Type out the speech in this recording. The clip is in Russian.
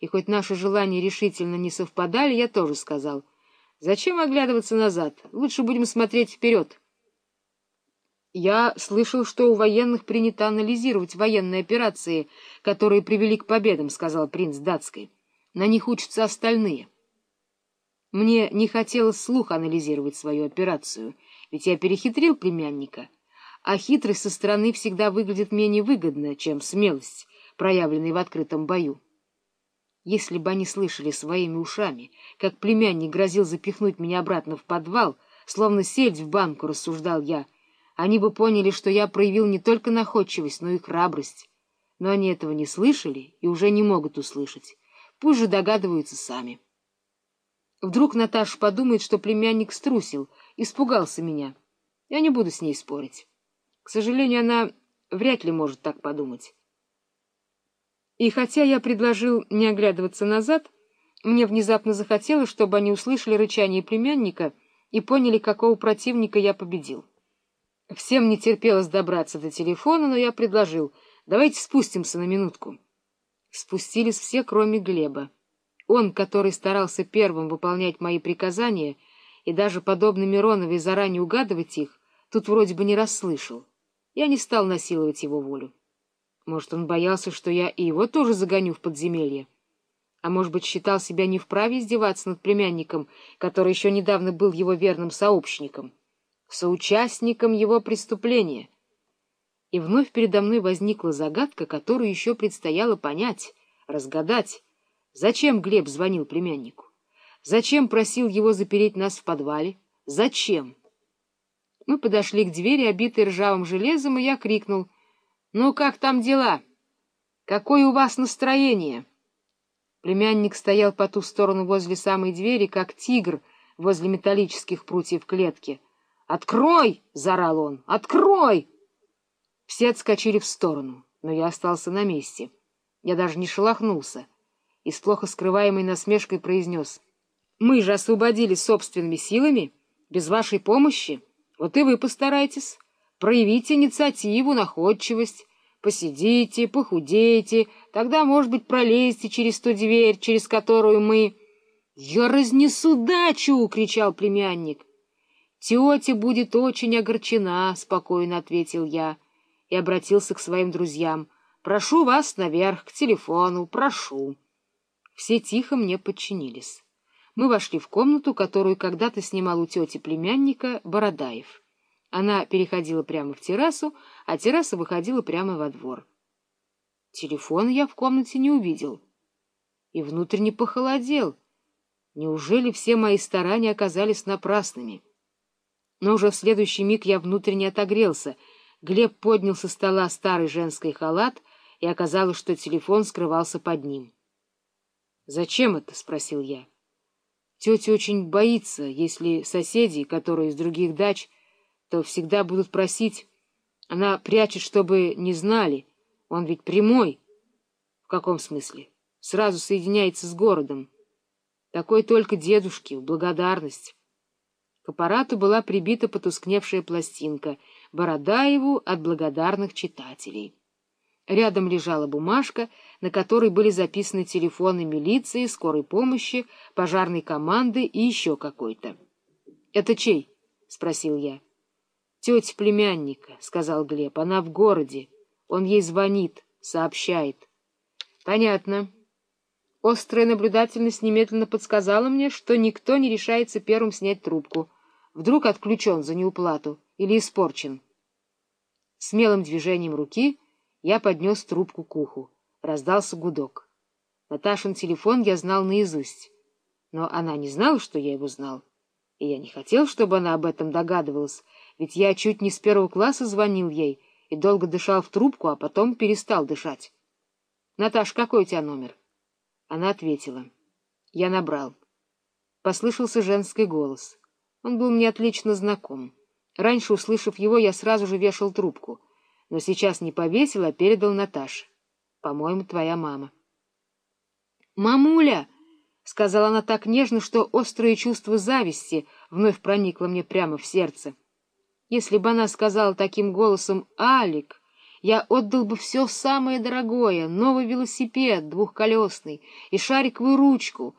и хоть наши желания решительно не совпадали, я тоже сказал, «Зачем оглядываться назад? Лучше будем смотреть вперед». Я слышал, что у военных принято анализировать военные операции, которые привели к победам, — сказал принц датской. На них учатся остальные. Мне не хотелось слух анализировать свою операцию, ведь я перехитрил племянника, а хитрость со стороны всегда выглядит менее выгодно, чем смелость, проявленная в открытом бою. Если бы они слышали своими ушами, как племянник грозил запихнуть меня обратно в подвал, словно сельдь в банку, рассуждал я, они бы поняли, что я проявил не только находчивость, но и храбрость. Но они этого не слышали и уже не могут услышать. Пусть же догадываются сами. Вдруг Наташа подумает, что племянник струсил, испугался меня. Я не буду с ней спорить. К сожалению, она вряд ли может так подумать. И хотя я предложил не оглядываться назад, мне внезапно захотелось, чтобы они услышали рычание племянника и поняли, какого противника я победил. Всем не терпелось добраться до телефона, но я предложил, давайте спустимся на минутку. Спустились все, кроме Глеба. Он, который старался первым выполнять мои приказания и даже, подобно Мироновой, заранее угадывать их, тут вроде бы не расслышал. Я не стал насиловать его волю. Может, он боялся, что я и его тоже загоню в подземелье? А может быть, считал себя не вправе издеваться над племянником, который еще недавно был его верным сообщником, соучастником его преступления? И вновь передо мной возникла загадка, которую еще предстояло понять, разгадать. Зачем Глеб звонил племяннику? Зачем просил его запереть нас в подвале? Зачем? Мы подошли к двери, обитой ржавым железом, и я крикнул. — Ну, как там дела? Какое у вас настроение? Племянник стоял по ту сторону возле самой двери, как тигр возле металлических прутьев клетки. «Открой!» — заорал он. «Открой!» Все отскочили в сторону, но я остался на месте. Я даже не шелохнулся и с плохо скрываемой насмешкой произнес. «Мы же освободились собственными силами, без вашей помощи. Вот и вы постарайтесь. Проявите инициативу, находчивость. Посидите, похудейте, тогда, может быть, пролезете через ту дверь, через которую мы... — Я разнесу дачу! — кричал племянник. — Тетя будет очень огорчена, — спокойно ответил я и обратился к своим друзьям. — Прошу вас наверх, к телефону, прошу. Все тихо мне подчинились. Мы вошли в комнату, которую когда-то снимал у тети племянника Бородаев. Она переходила прямо в террасу, а терраса выходила прямо во двор. Телефон я в комнате не увидел. И внутренне похолодел. Неужели все мои старания оказались напрасными? Но уже в следующий миг я внутренне отогрелся. Глеб поднял со стола старый женский халат, и оказалось, что телефон скрывался под ним. «Зачем это?» — спросил я. Тетя очень боится, если соседи, которые из других дач, то всегда будут просить. Она прячет, чтобы не знали. Он ведь прямой. В каком смысле? Сразу соединяется с городом. Такой только дедушке, в благодарность. К аппарату была прибита потускневшая пластинка «Бородаеву от благодарных читателей». Рядом лежала бумажка, на которой были записаны телефоны милиции, скорой помощи, пожарной команды и еще какой-то. — Это чей? — спросил я. — Тетя племянника, — сказал Глеб. — Она в городе. Он ей звонит, сообщает. — Понятно. Острая наблюдательность немедленно подсказала мне, что никто не решается первым снять трубку. Вдруг отключен за неуплату или испорчен. Смелым движением руки — я поднес трубку к уху. Раздался гудок. Наташин телефон я знал наизусть. Но она не знала, что я его знал. И я не хотел, чтобы она об этом догадывалась, ведь я чуть не с первого класса звонил ей и долго дышал в трубку, а потом перестал дышать. — Наташ, какой у тебя номер? Она ответила. Я набрал. Послышался женский голос. Он был мне отлично знаком. Раньше, услышав его, я сразу же вешал трубку — но сейчас не повесил, а передал Наташе. По-моему, твоя мама. «Мамуля!» — сказала она так нежно, что острое чувство зависти вновь проникло мне прямо в сердце. Если бы она сказала таким голосом «Алик», Я отдал бы все самое дорогое — новый велосипед двухколесный и шариковую ручку,